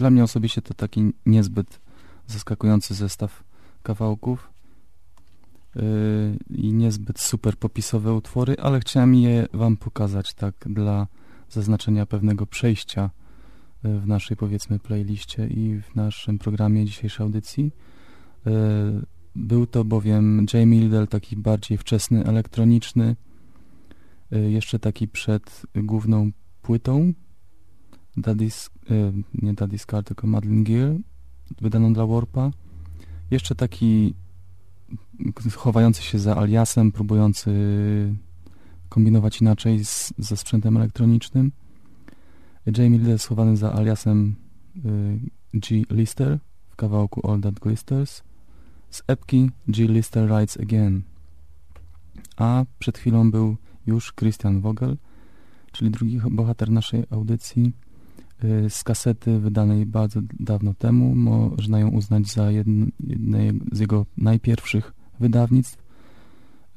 Dla mnie osobiście to taki niezbyt zaskakujący zestaw kawałków yy, i niezbyt super popisowe utwory, ale chciałem je wam pokazać tak dla zaznaczenia pewnego przejścia yy, w naszej powiedzmy playliście i w naszym programie dzisiejszej audycji. Yy, był to bowiem Jamie Liddell taki bardziej wczesny, elektroniczny, yy, jeszcze taki przed główną płytą Daddy's, yy, nie Daddy's Car, tylko Madeline Gear, wydaną dla Warpa. Jeszcze taki chowający się za aliasem, próbujący kombinować inaczej z, ze sprzętem elektronicznym. Jamie Liddell schowany za aliasem y, G. Lister w kawałku All That Glisters z epki G. Lister Rides Again. A przed chwilą był już Christian Vogel, czyli drugi bohater naszej audycji z kasety wydanej bardzo dawno temu. Można ją uznać za jedne, z jego najpierwszych wydawnictw.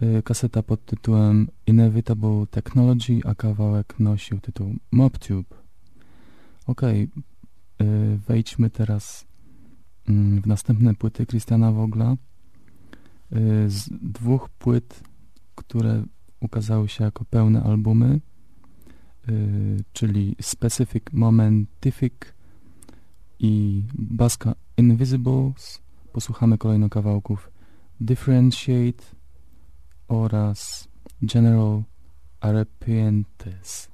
Y, kaseta pod tytułem Inevitable Technology, a kawałek nosił tytuł MobTube. Ok, wejdźmy teraz mm, w następne płyty Christiana Wogla. Y, z dwóch płyt, które ukazały się jako pełne albumy, y, czyli Specific Momentific i Baska Invisibles. Posłuchamy kolejno kawałków Differentiate oraz General Arrepientes.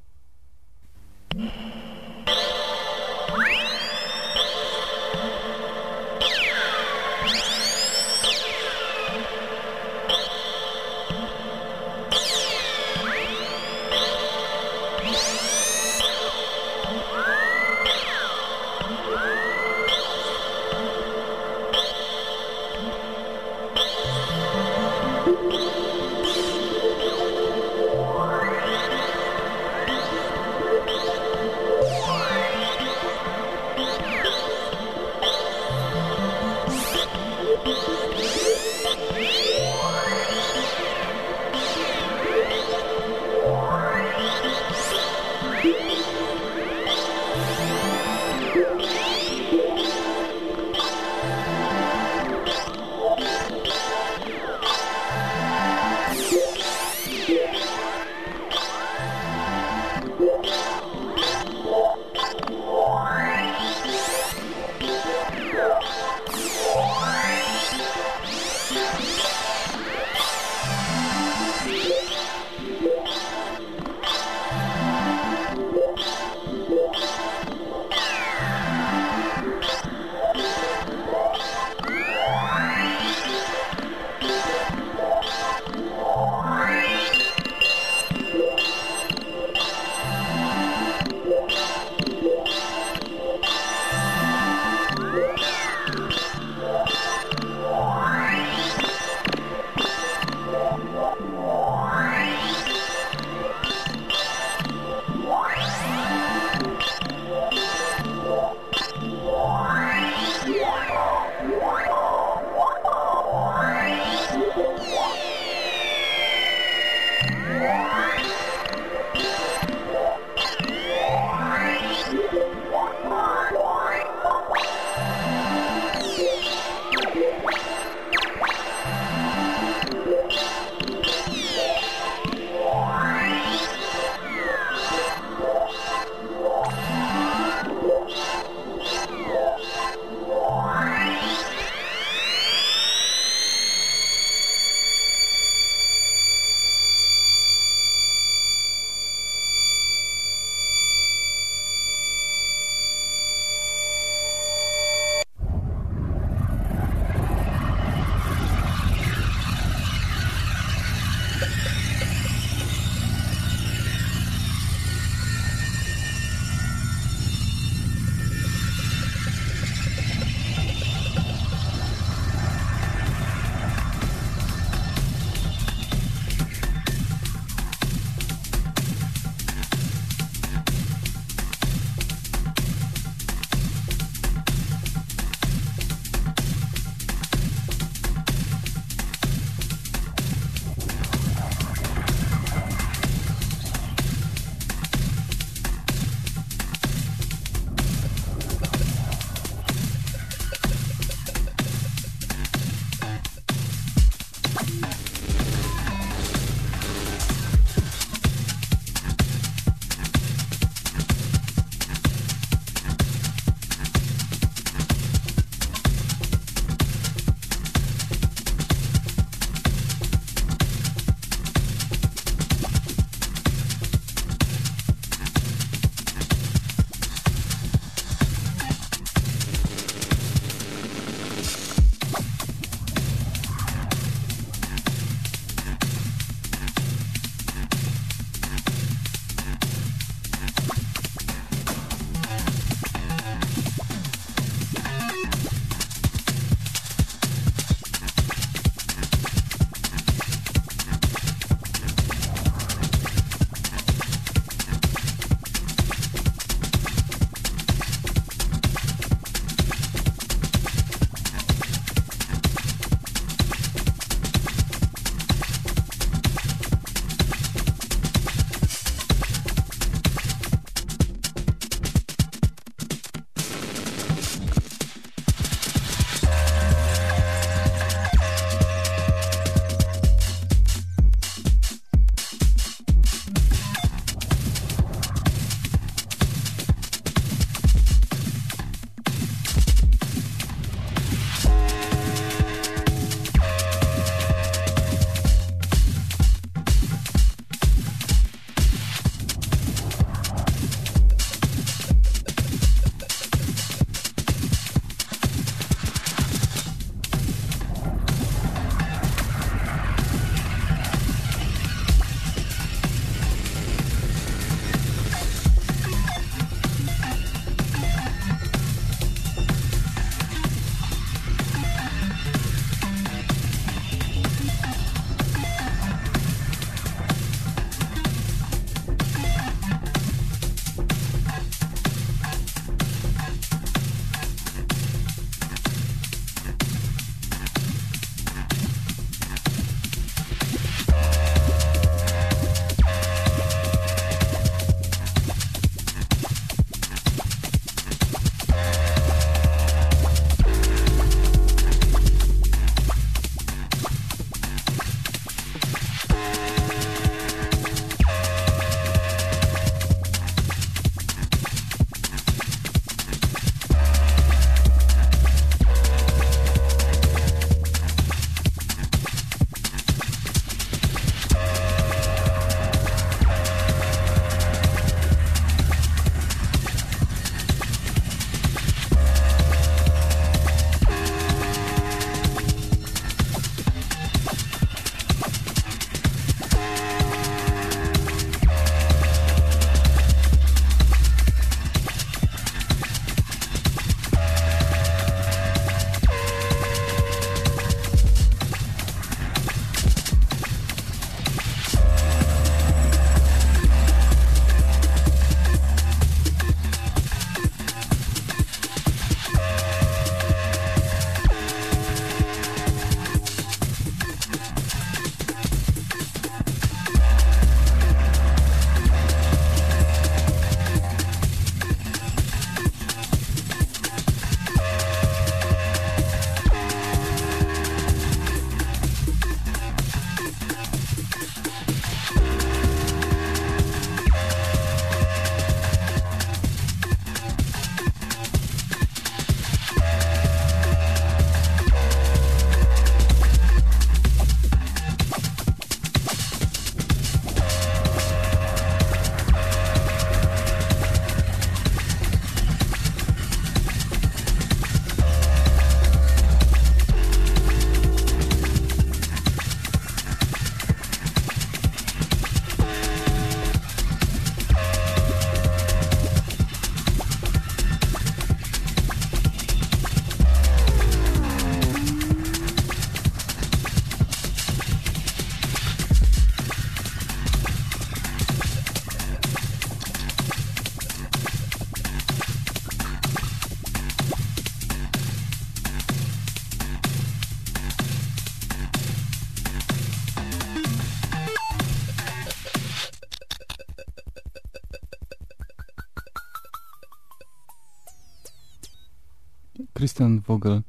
Christian Vogel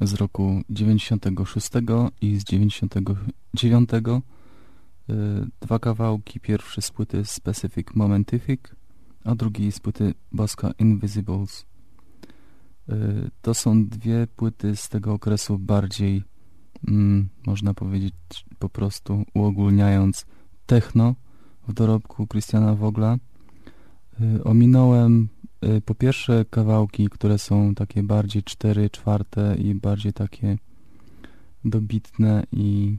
z roku 96 i z 99. Dwa kawałki, pierwszy z płyty Specific Momentific, a drugi z płyty Bosca Invisibles. To są dwie płyty z tego okresu bardziej, mm, można powiedzieć po prostu uogólniając, techno w dorobku Christiana. Ominąłem Y, po pierwsze kawałki, które są takie bardziej cztery czwarte i bardziej takie dobitne i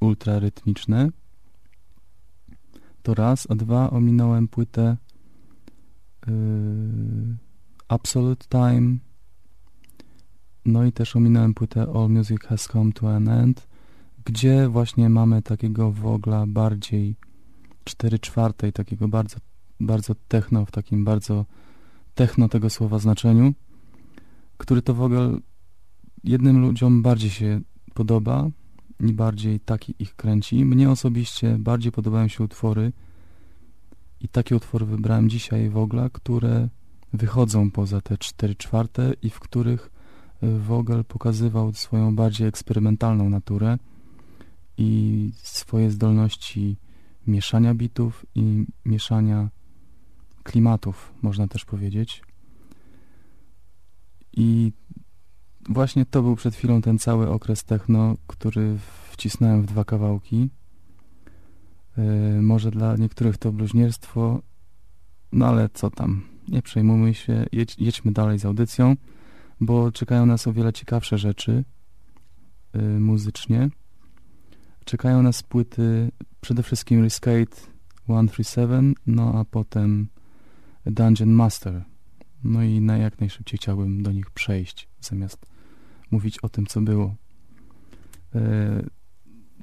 ultrarytmiczne. To raz, a dwa ominąłem płytę yy, Absolute Time no i też ominąłem płytę All Music Has Come to an End, gdzie właśnie mamy takiego wogla bardziej 4 czwartej, takiego bardzo, bardzo techno, w takim bardzo techno tego słowa znaczeniu, który to w ogóle jednym ludziom bardziej się podoba i bardziej taki ich kręci. Mnie osobiście bardziej podobają się utwory i takie utwory wybrałem dzisiaj w ogóle, które wychodzą poza te 4 czwarte i w których Vogel pokazywał swoją bardziej eksperymentalną naturę i swoje zdolności mieszania bitów i mieszania klimatów, można też powiedzieć. I właśnie to był przed chwilą ten cały okres techno, który wcisnąłem w dwa kawałki. Yy, może dla niektórych to bluźnierstwo, no ale co tam, nie przejmujmy się, jedź, jedźmy dalej z audycją, bo czekają nas o wiele ciekawsze rzeczy yy, muzycznie. Czekają nas płyty przede wszystkim Riscate 137, no a potem Dungeon Master. No i na jak najszybciej chciałbym do nich przejść, zamiast mówić o tym, co było. E,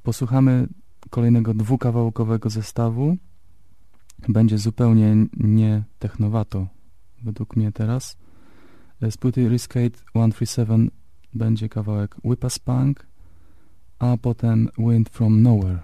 posłuchamy kolejnego dwukawałkowego zestawu. Będzie zupełnie nie technowato, według mnie teraz. E, z płyty Riskate 137 będzie kawałek Whippa Spunk, a potem Wind From Nowhere.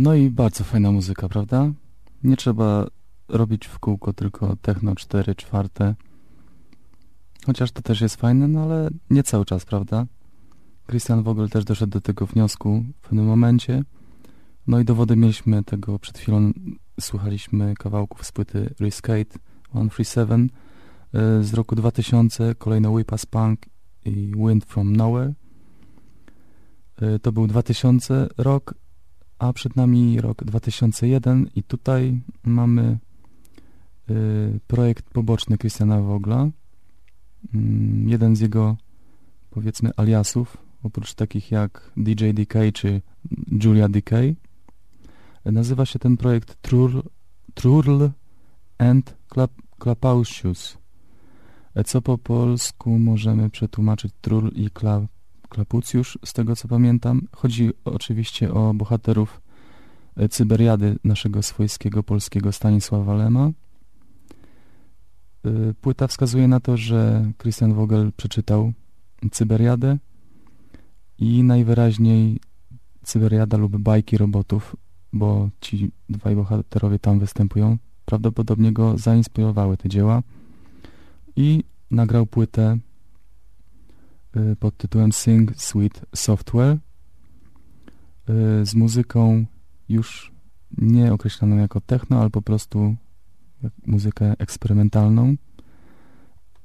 No i bardzo fajna muzyka, prawda? Nie trzeba robić w kółko tylko techno 4 czwarte. Chociaż to też jest fajne, no ale nie cały czas, prawda? Christian Vogel też doszedł do tego wniosku w pewnym momencie. No i dowody mieliśmy tego przed chwilą. Słuchaliśmy kawałków z płyty Riscate 137 y, z roku 2000, kolejno Whip Us Punk i Wind From Nowhere. Y, to był 2000 rok, a przed nami rok 2001 i tutaj mamy y, projekt poboczny Christiana Vogla. Mm, jeden z jego powiedzmy aliasów, oprócz takich jak DJ DK czy Julia DK. Nazywa się ten projekt Trurl, Trurl and Klapausius, co po polsku możemy przetłumaczyć Trurl i Klap Klapucjusz, z tego co pamiętam. Chodzi oczywiście o bohaterów e, Cyberiady naszego swojskiego polskiego Stanisława Lema. E, płyta wskazuje na to, że Christian Vogel przeczytał Cyberiadę i najwyraźniej Cyberiada lub bajki robotów, bo ci dwaj bohaterowie tam występują, prawdopodobnie go zainspirowały te dzieła i nagrał płytę pod tytułem Sing Sweet Software y, z muzyką już nie określaną jako techno, ale po prostu muzykę eksperymentalną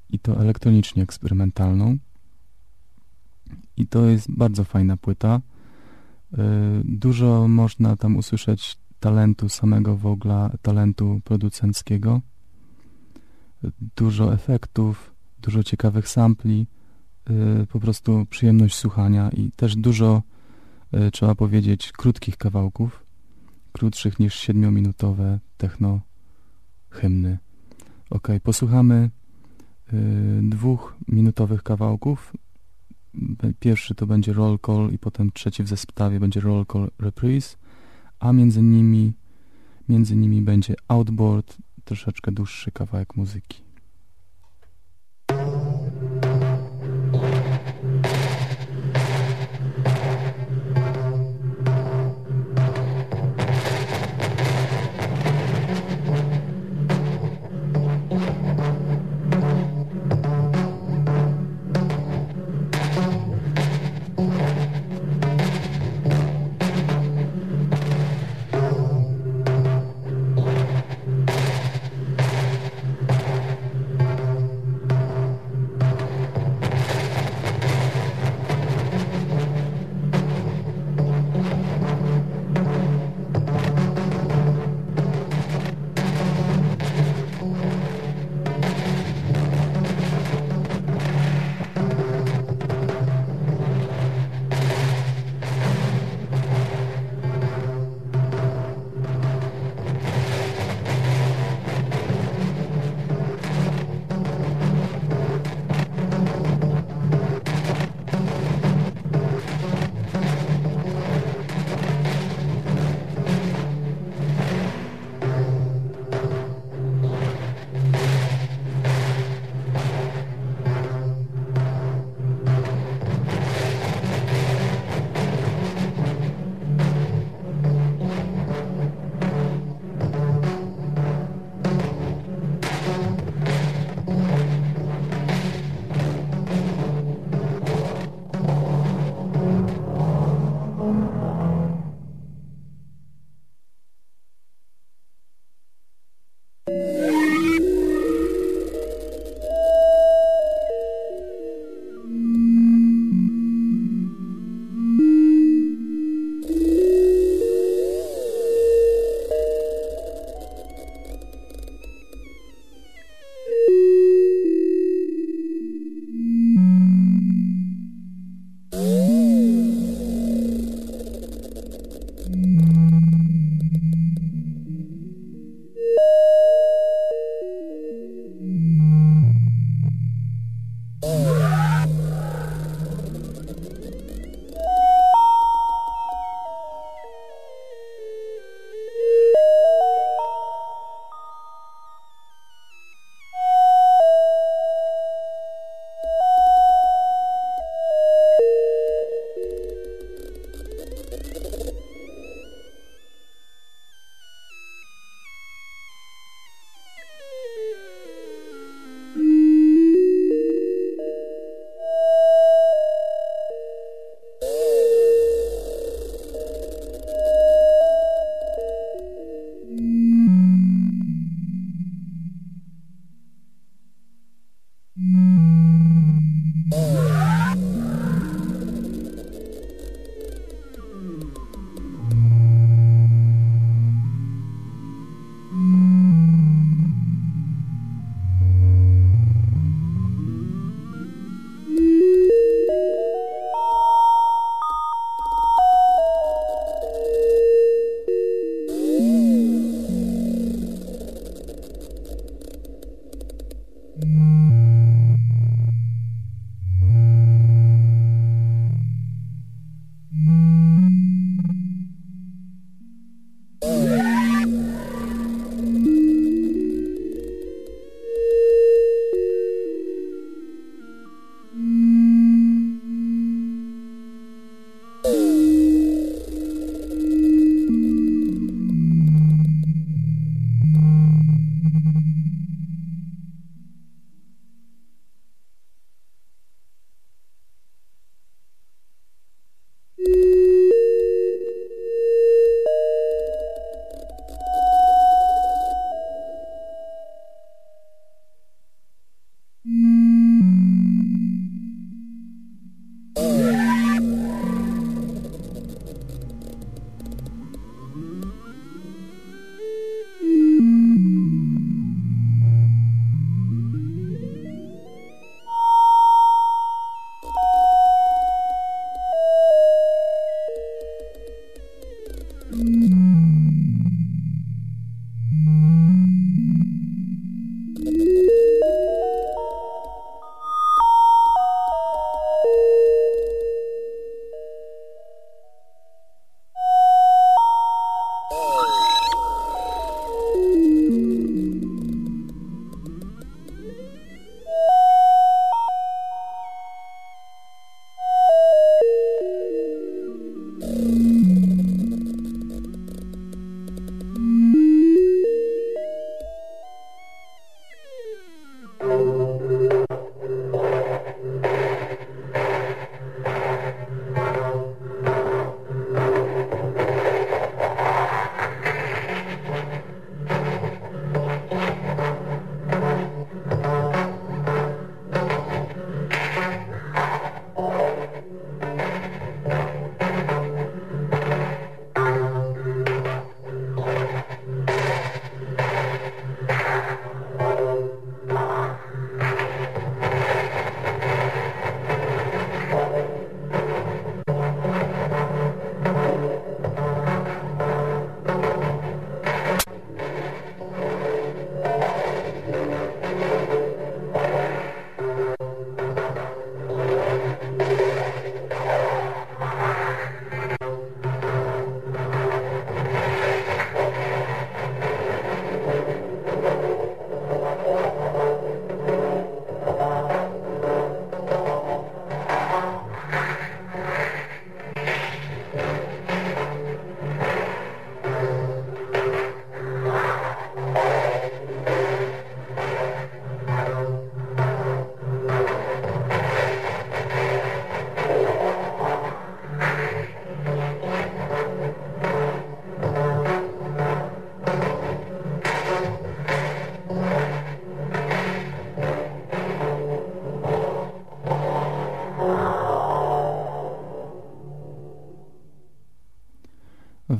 i to elektronicznie eksperymentalną. I to jest bardzo fajna płyta. Y, dużo można tam usłyszeć talentu samego Wogla, talentu producenckiego. Dużo efektów, dużo ciekawych sampli, Y, po prostu przyjemność słuchania i też dużo, y, trzeba powiedzieć, krótkich kawałków, krótszych niż siedmiominutowe techno hymny. Ok, posłuchamy y, dwóch minutowych kawałków. Pierwszy to będzie roll call i potem trzeci w zestawie będzie roll call reprise, a między nimi, między nimi będzie outboard, troszeczkę dłuższy kawałek muzyki.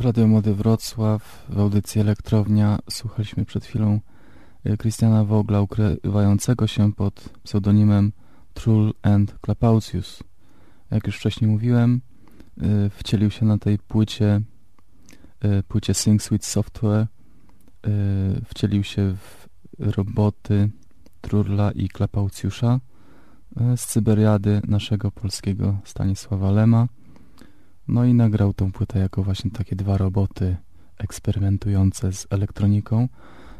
Radio Młody Wrocław, w audycji Elektrownia słuchaliśmy przed chwilą Christiana Wogla ukrywającego się pod pseudonimem Trull and Clapaucius. Jak już wcześniej mówiłem, y, wcielił się na tej płycie, y, płycie Sing Sweet Software, wcielił się w roboty Trurla i Klapaucjusza z Cyberiady naszego polskiego Stanisława Lema. No i nagrał tą płytę jako właśnie takie dwa roboty eksperymentujące z elektroniką.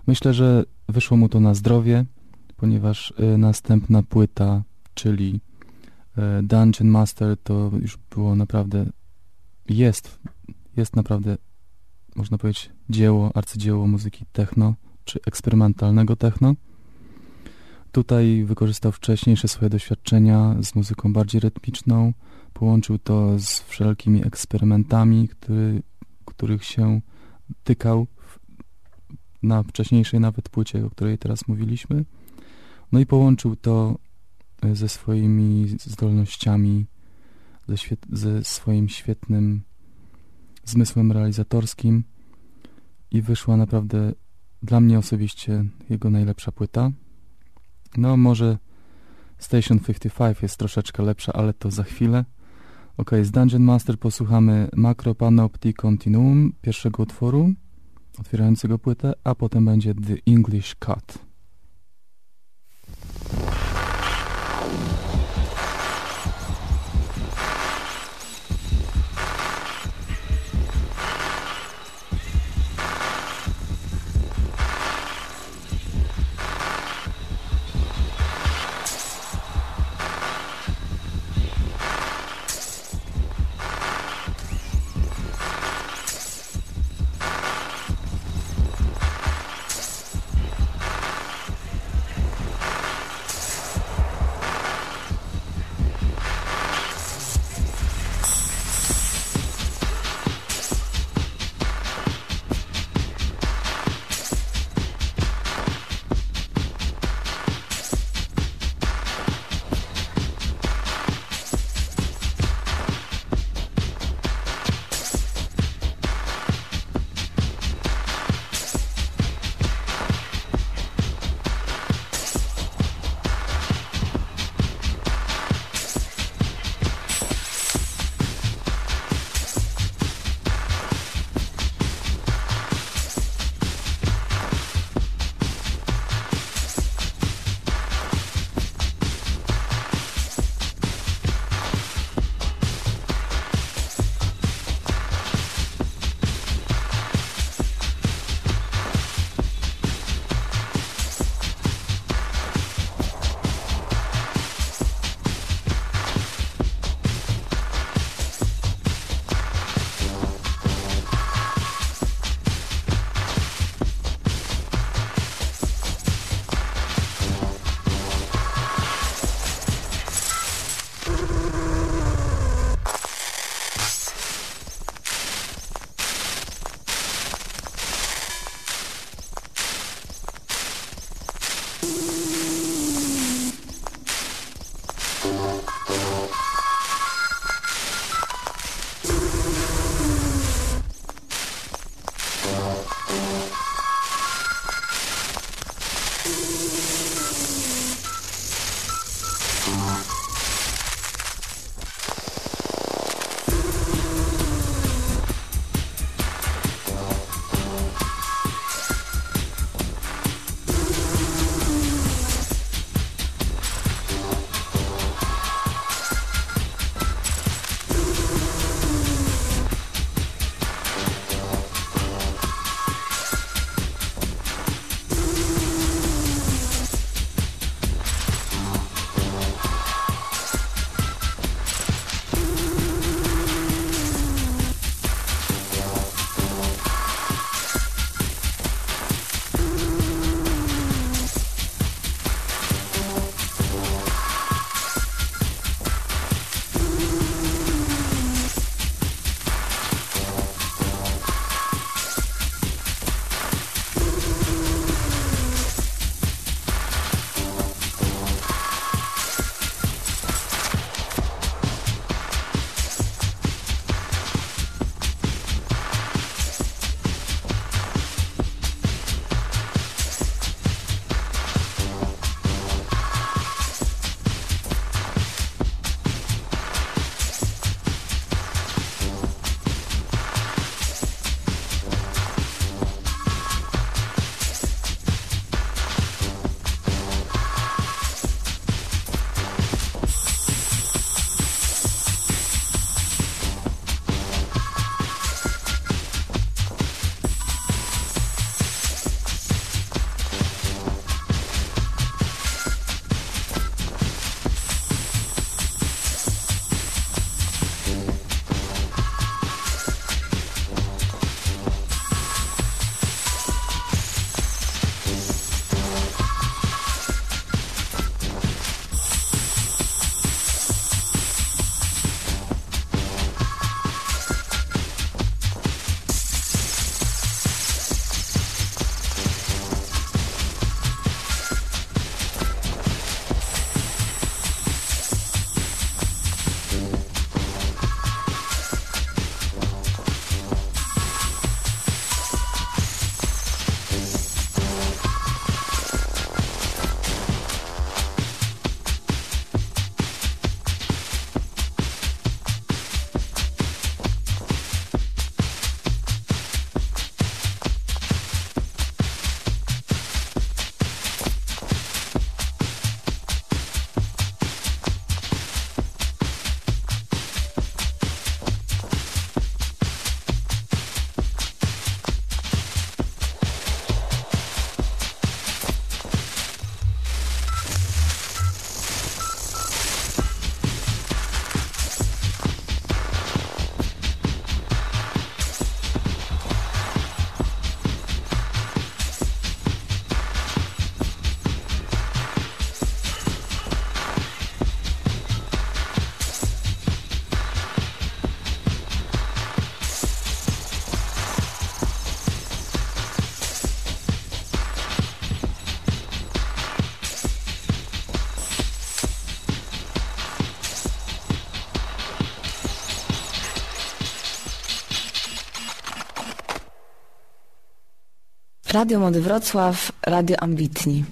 Myślę, że wyszło mu to na zdrowie, ponieważ następna płyta, czyli E, Dungeon Master to już było naprawdę, jest, jest naprawdę, można powiedzieć, dzieło, arcydzieło muzyki techno, czy eksperymentalnego techno. Tutaj wykorzystał wcześniejsze swoje doświadczenia z muzyką bardziej rytmiczną, połączył to z wszelkimi eksperymentami, który, których się tykał w, na wcześniejszej nawet płycie, o której teraz mówiliśmy. No i połączył to ze swoimi zdolnościami, ze, ze swoim świetnym zmysłem realizatorskim i wyszła naprawdę dla mnie osobiście jego najlepsza płyta. No może Station 55 jest troszeczkę lepsza, ale to za chwilę. Ok, z Dungeon Master posłuchamy Macro Panopti Continuum, pierwszego utworu otwierającego płytę, a potem będzie The English Cut. Radio Młody Wrocław, Radio Ambitni.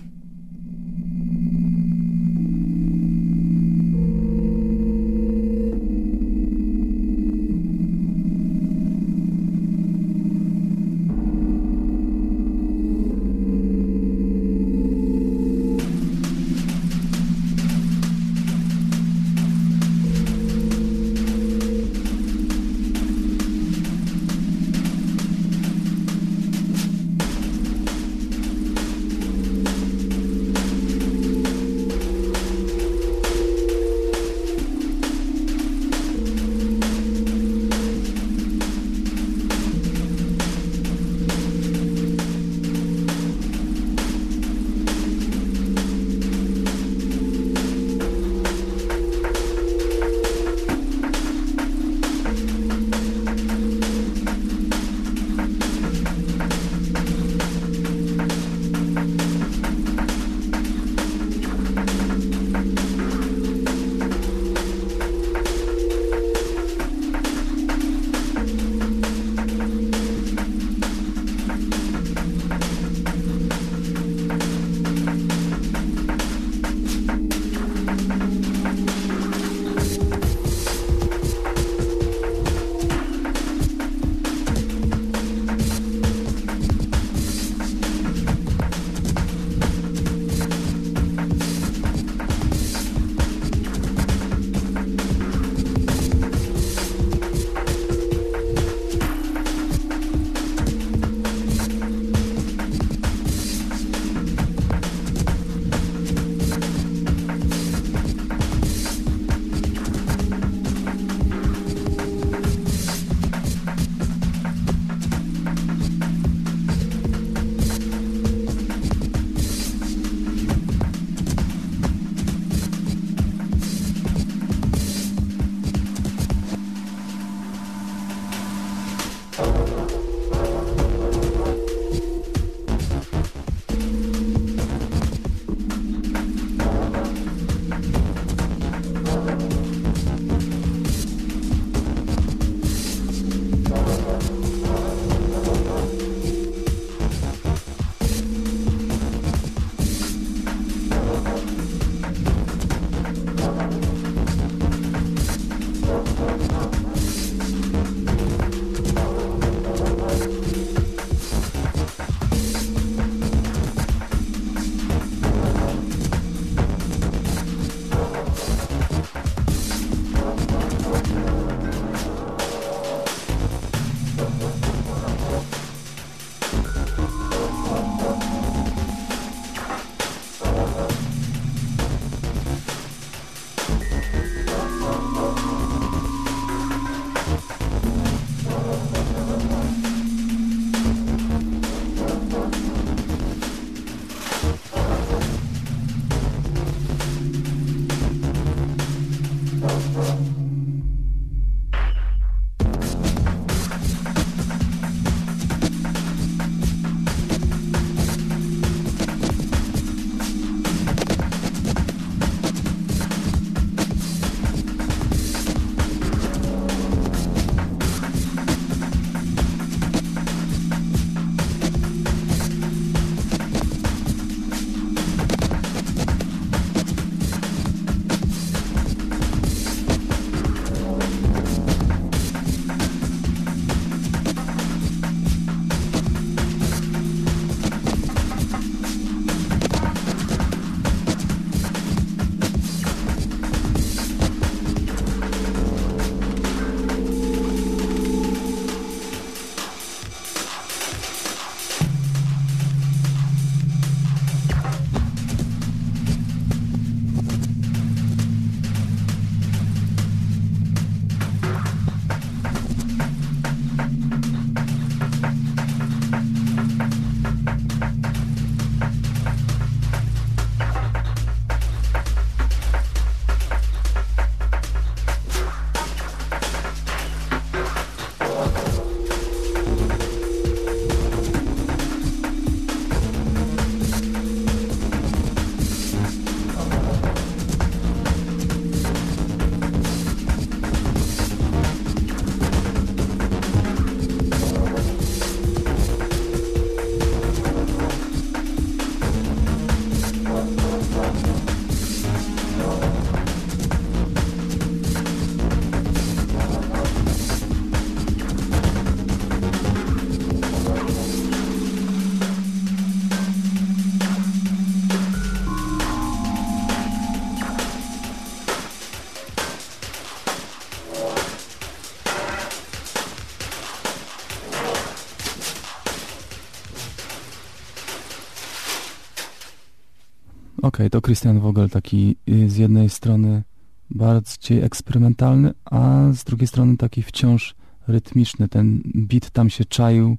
Okay, to Christian Vogel taki y, z jednej strony bardziej eksperymentalny, a z drugiej strony taki wciąż rytmiczny. Ten beat tam się czaił,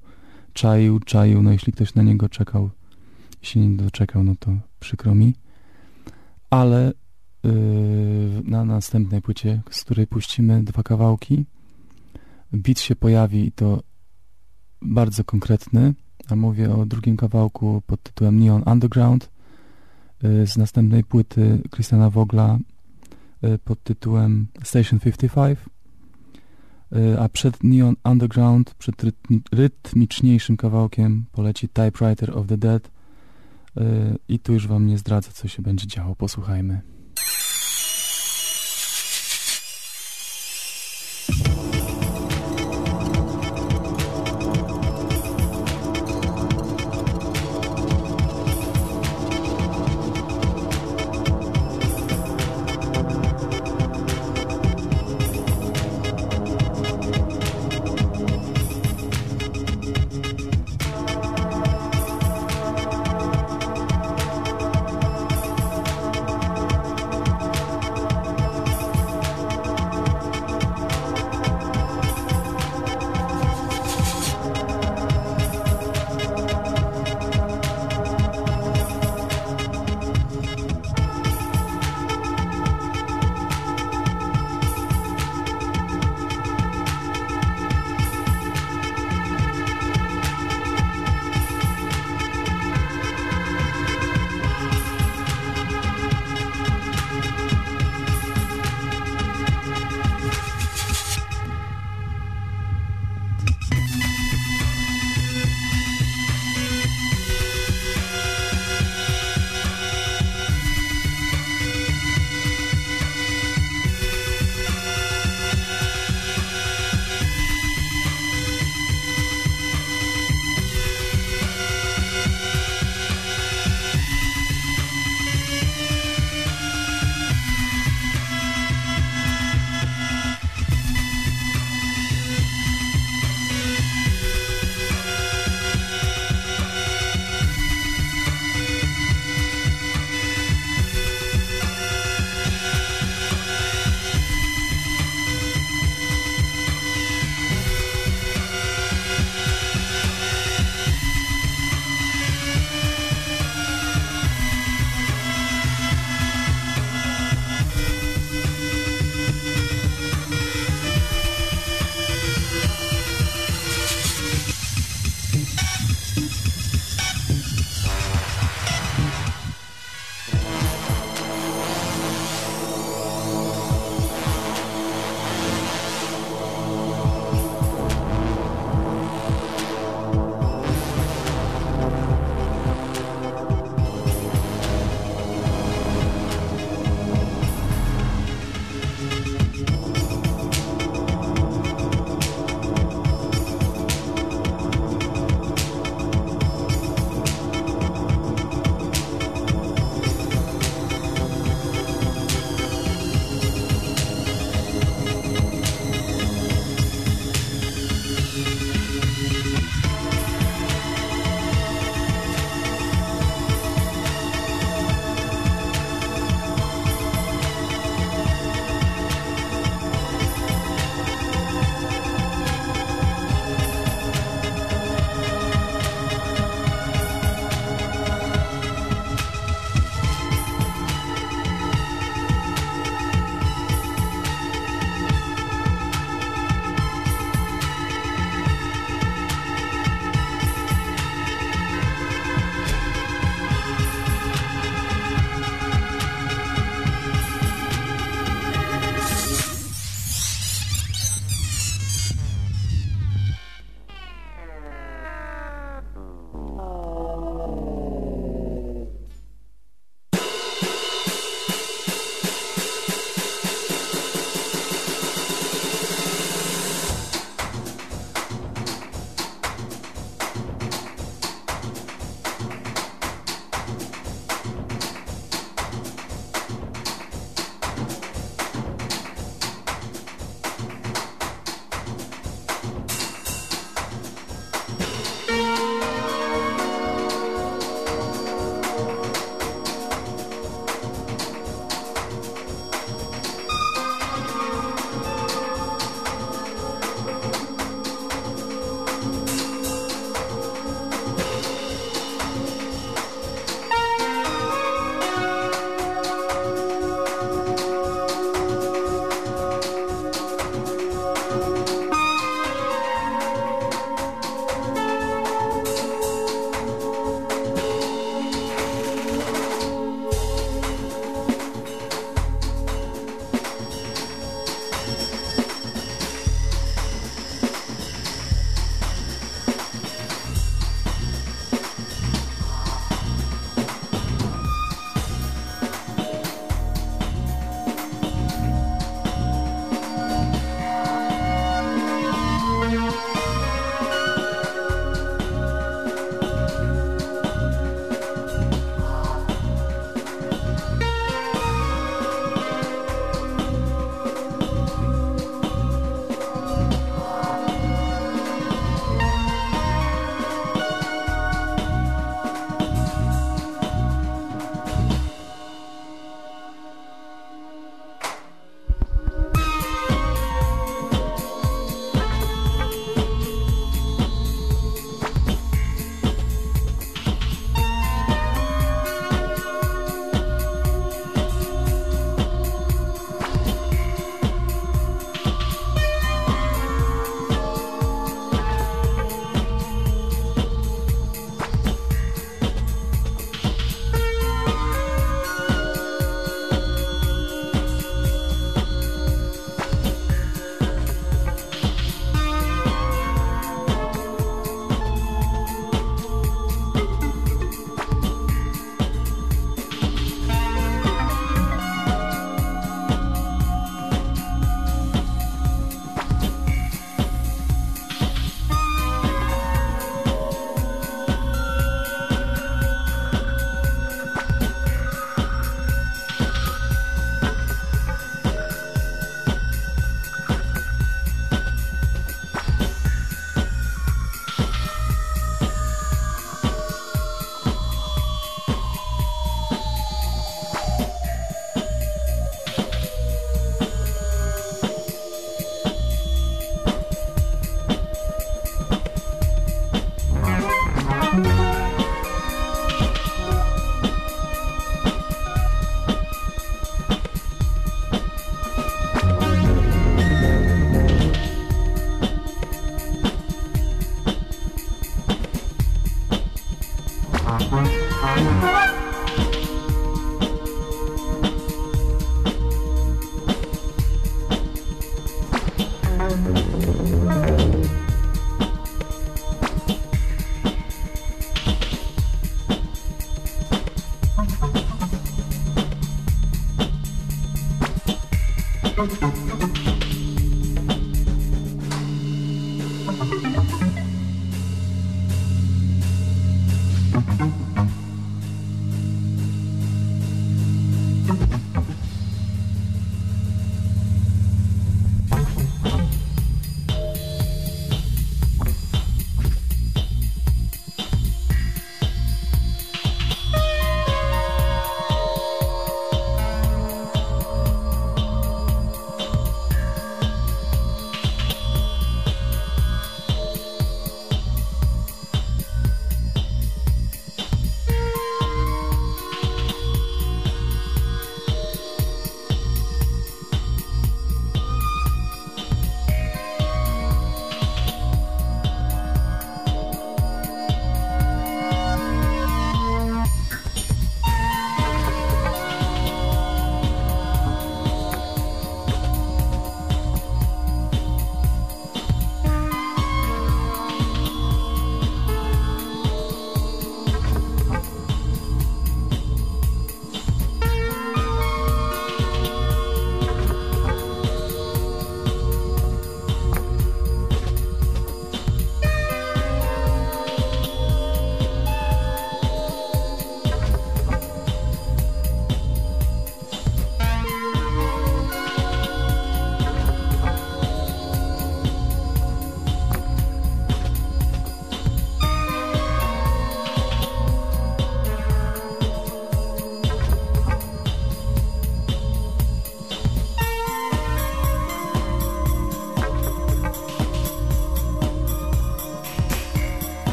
czaił, czaił. No jeśli ktoś na niego czekał i się nie doczekał, no to przykro mi. Ale yy, na następnej płycie, z której puścimy dwa kawałki, beat się pojawi i to bardzo konkretny, a mówię o drugim kawałku pod tytułem Neon Underground z następnej płyty Christiana Vogla yy, pod tytułem Station 55 Y, a przed Neon Underground, przed rytmi rytmiczniejszym kawałkiem poleci Typewriter of the Dead y, i tu już wam nie zdradzę, co się będzie działo. Posłuchajmy.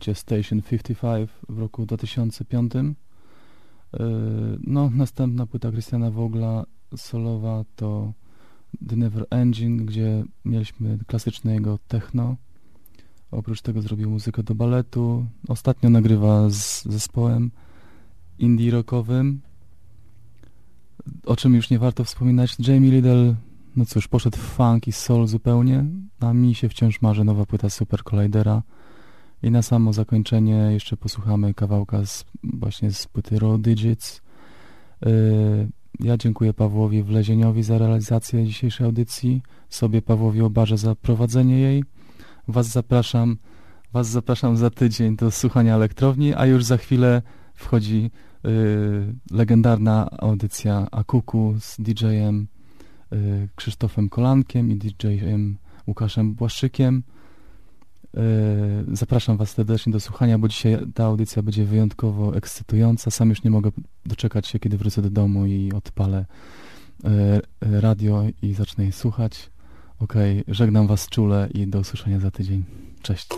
Płycie Station 55 w roku 2005. E, no, następna płyta Christiana Vogla solowa to The Never Engine, gdzie mieliśmy klasyczne jego techno. Oprócz tego zrobił muzykę do baletu. Ostatnio nagrywa z zespołem indie rockowym. O czym już nie warto wspominać, Jamie Liddell, no cóż, poszedł w funk i soul zupełnie. A mi się wciąż marzy nowa płyta Super Collidera. I na samo zakończenie jeszcze posłuchamy kawałka z, właśnie z płyty Raw Digits. Yy, ja dziękuję Pawłowi Wlezieniowi za realizację dzisiejszej audycji, sobie Pawłowi Obarze za prowadzenie jej. Was zapraszam, was zapraszam za tydzień do słuchania elektrowni, a już za chwilę wchodzi yy, legendarna audycja Akuku z DJ-em yy, Krzysztofem Kolankiem i DJ-em Łukaszem Błaszczykiem. E, zapraszam Was serdecznie do słuchania, bo dzisiaj ta audycja będzie wyjątkowo ekscytująca. Sam już nie mogę doczekać się, kiedy wrócę do domu i odpalę e, radio i zacznę je słuchać. Ok, żegnam Was czule i do usłyszenia za tydzień. Cześć.